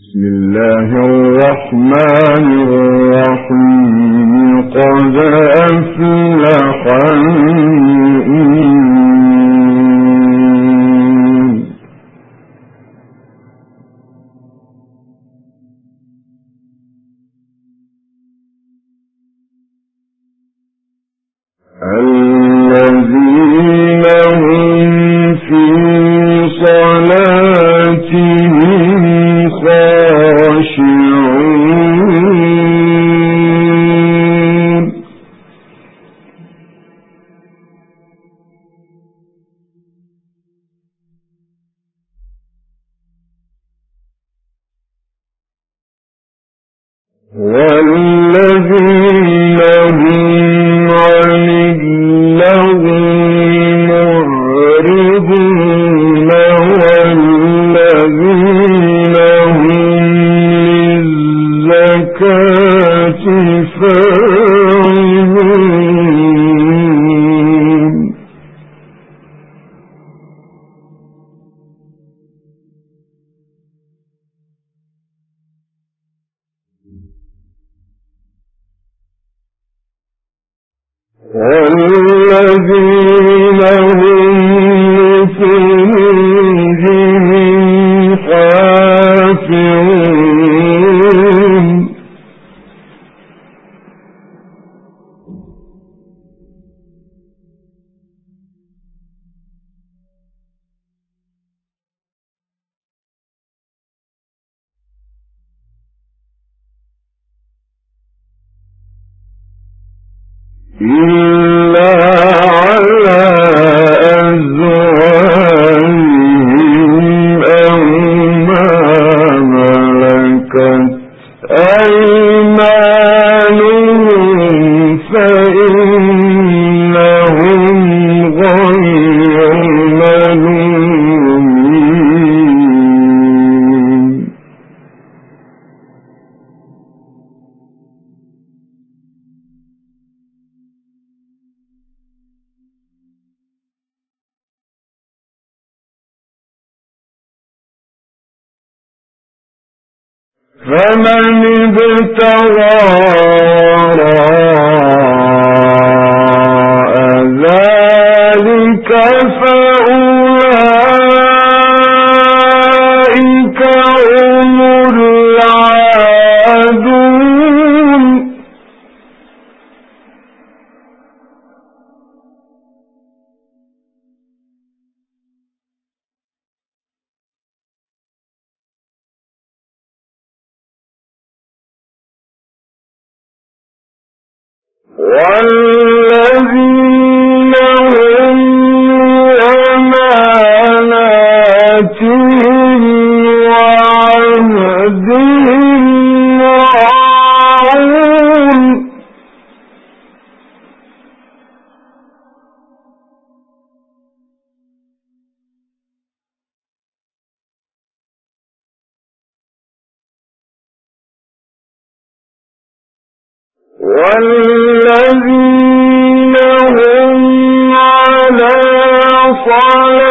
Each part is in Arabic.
بسم الله الرحمن الرحيم. قد أفلح المؤمنين إن والذين هم على صلاة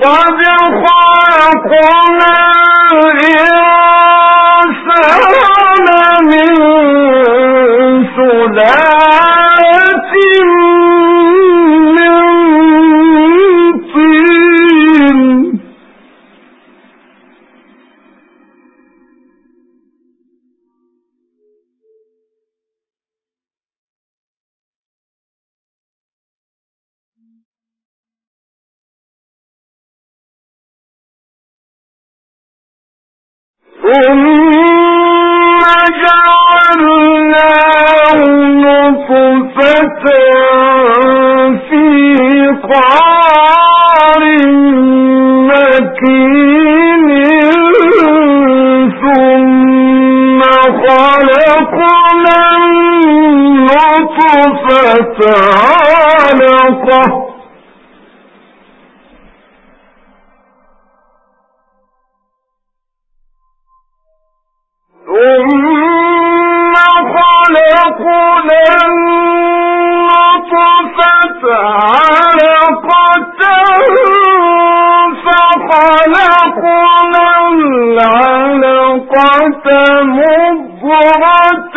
家乡花儿红啊。خلقه ثم خلقنا النطفة علقة فخلقنا العلقة مضرة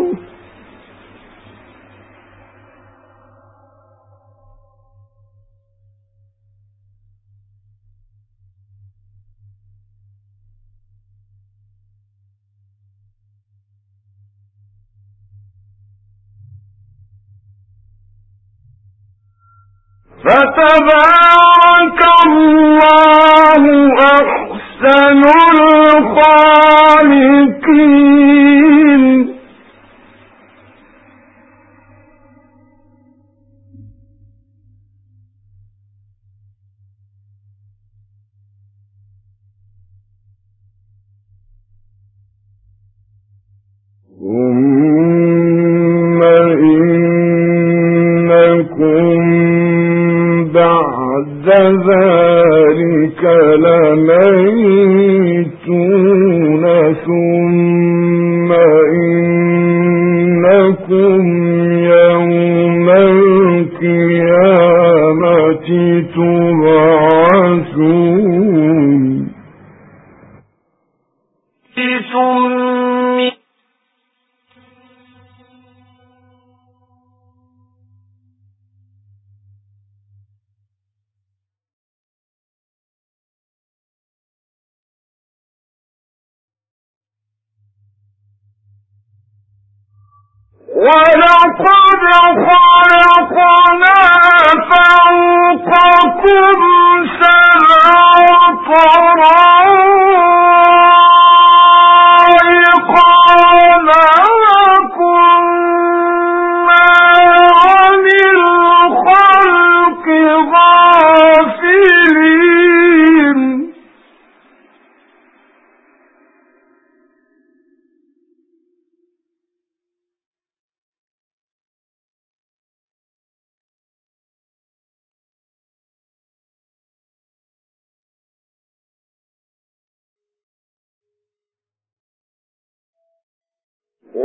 فتبارك الله أحسن الخالقين.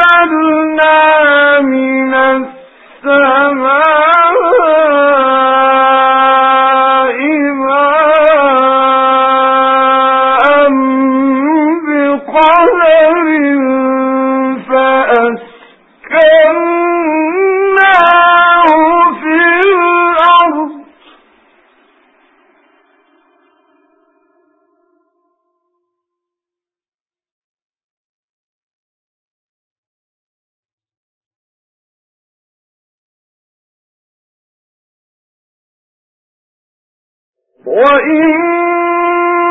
وأنزلنا من السماء لكم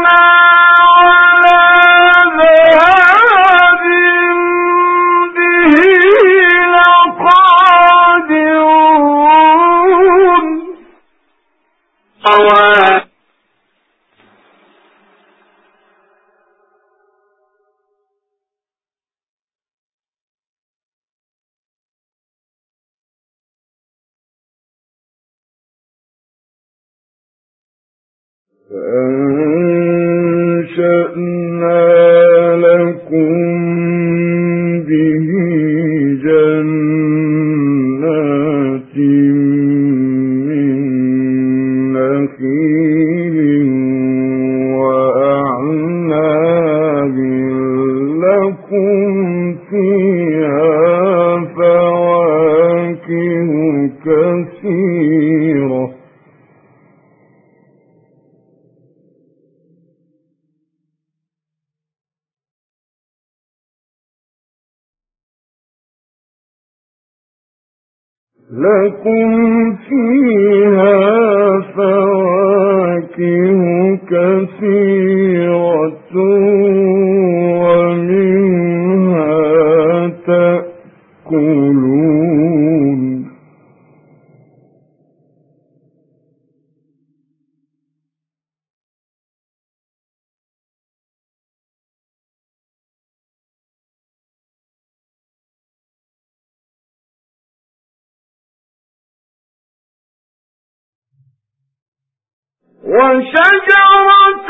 وشجرة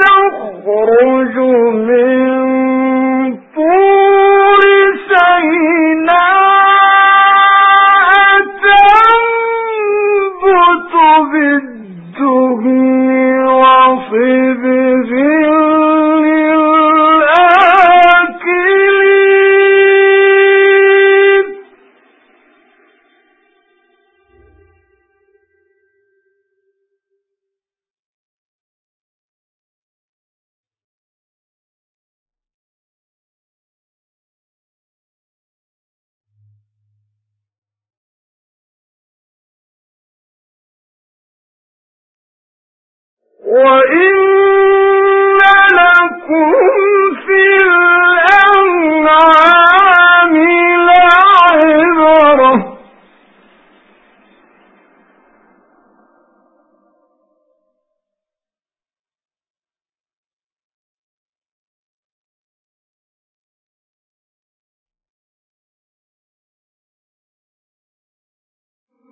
تخرج من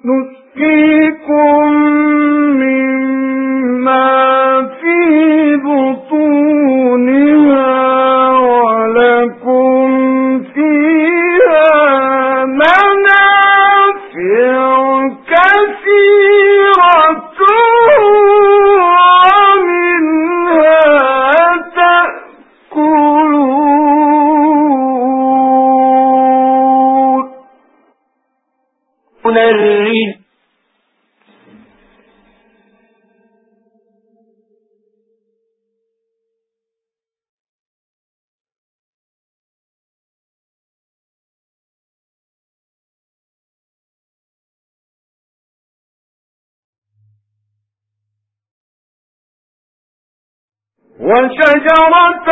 نسقيكم وشجرة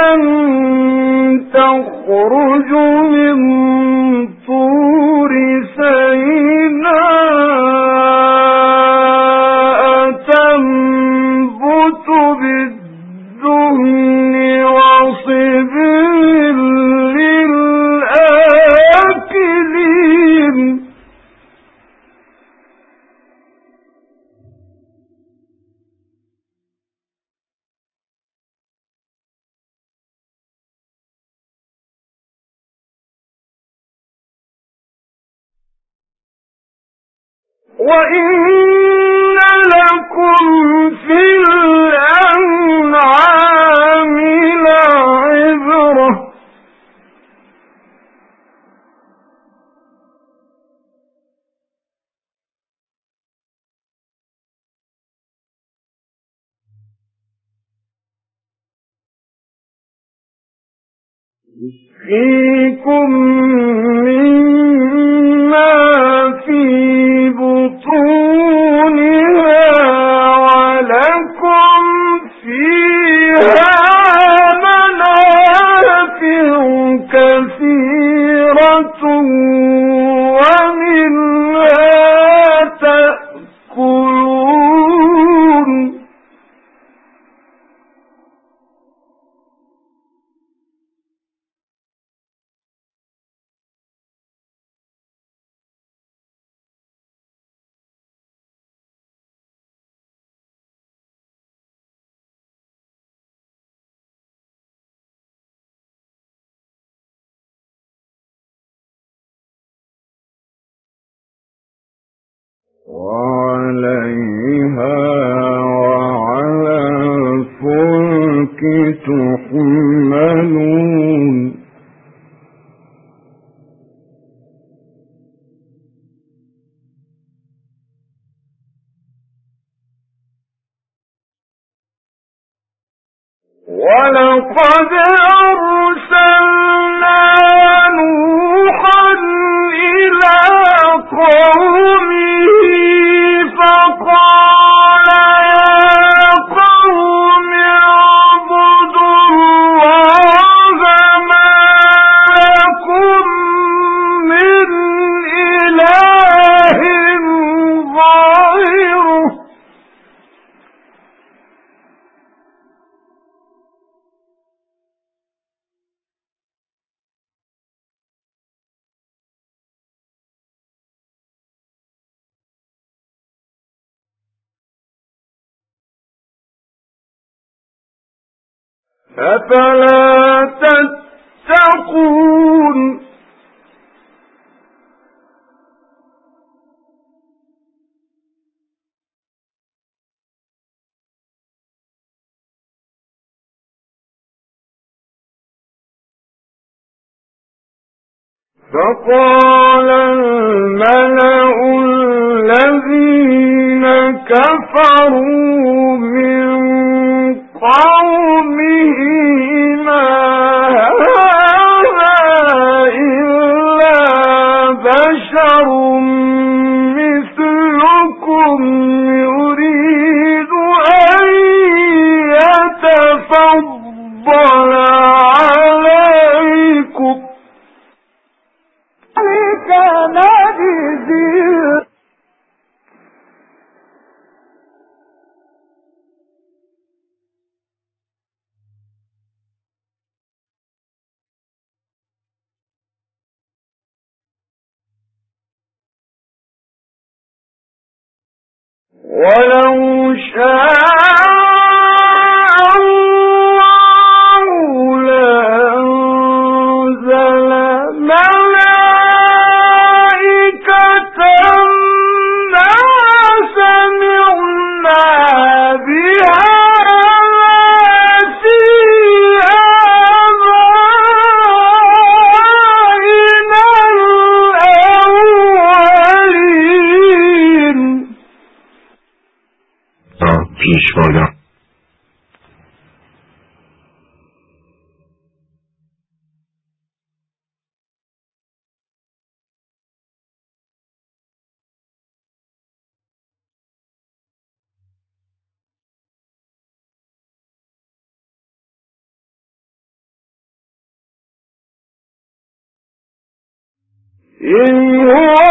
تخرج من طور سيناء. وإن لكم في الأنعام لعبرة فيكم Whoa. أفلا تتقون؟ فقال الملأ الذين كفروا من قومه يريد أن يتفضل ولو شاء إن هو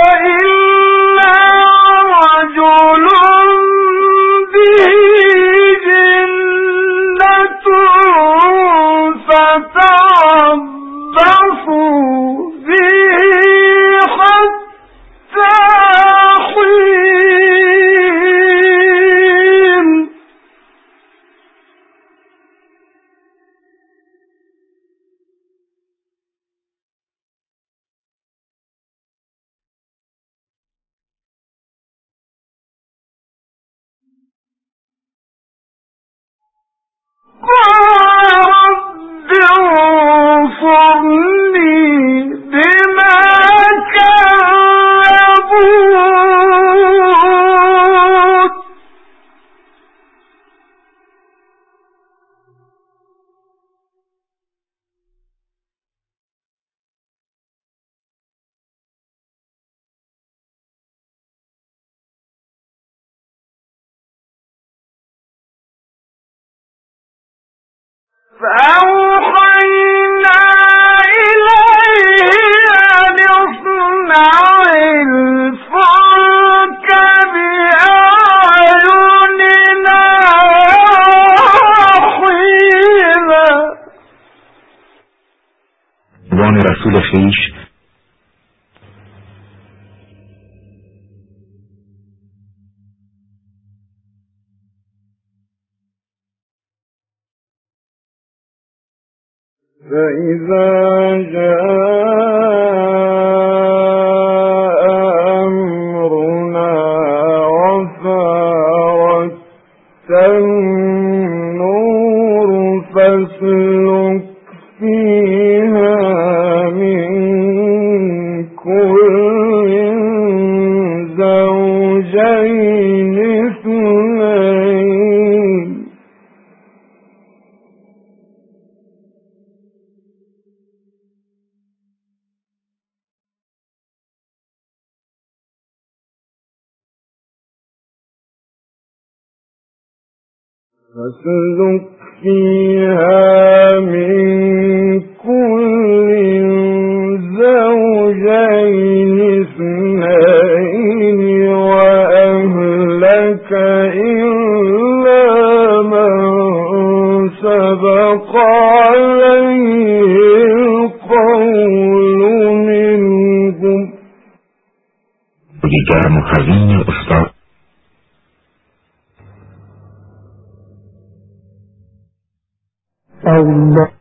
أو دیگر مقررین استاد۔ Allah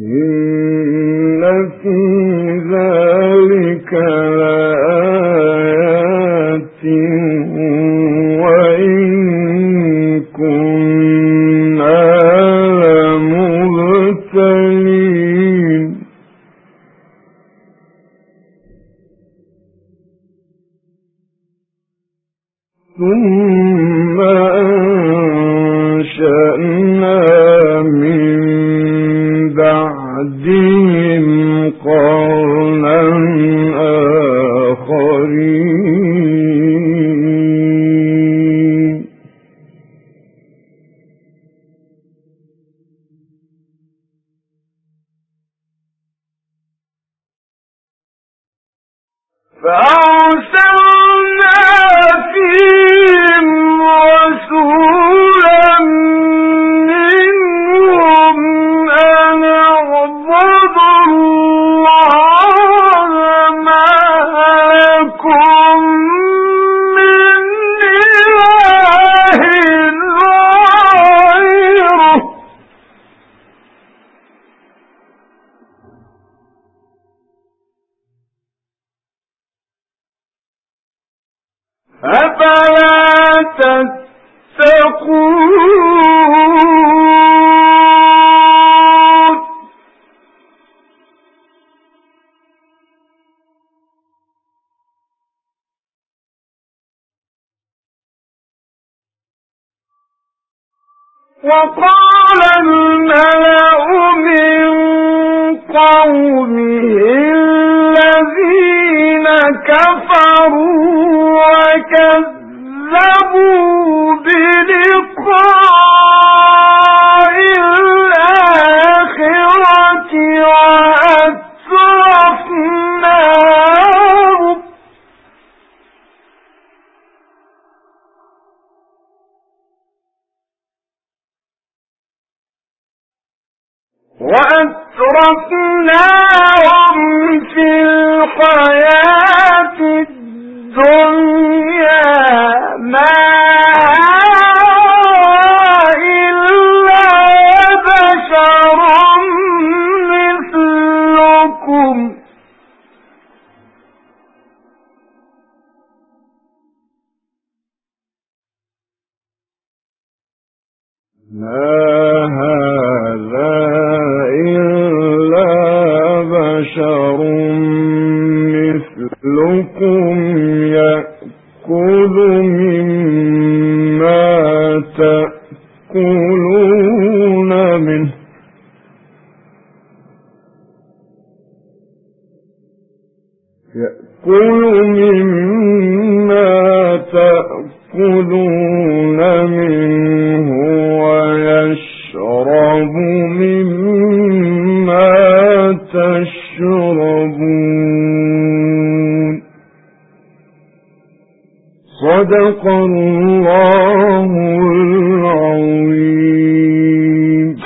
嗯。فأعلم وقال الملأ من قومه الذين كفروا وكذبوا بلقاء الآخرة وعلى No.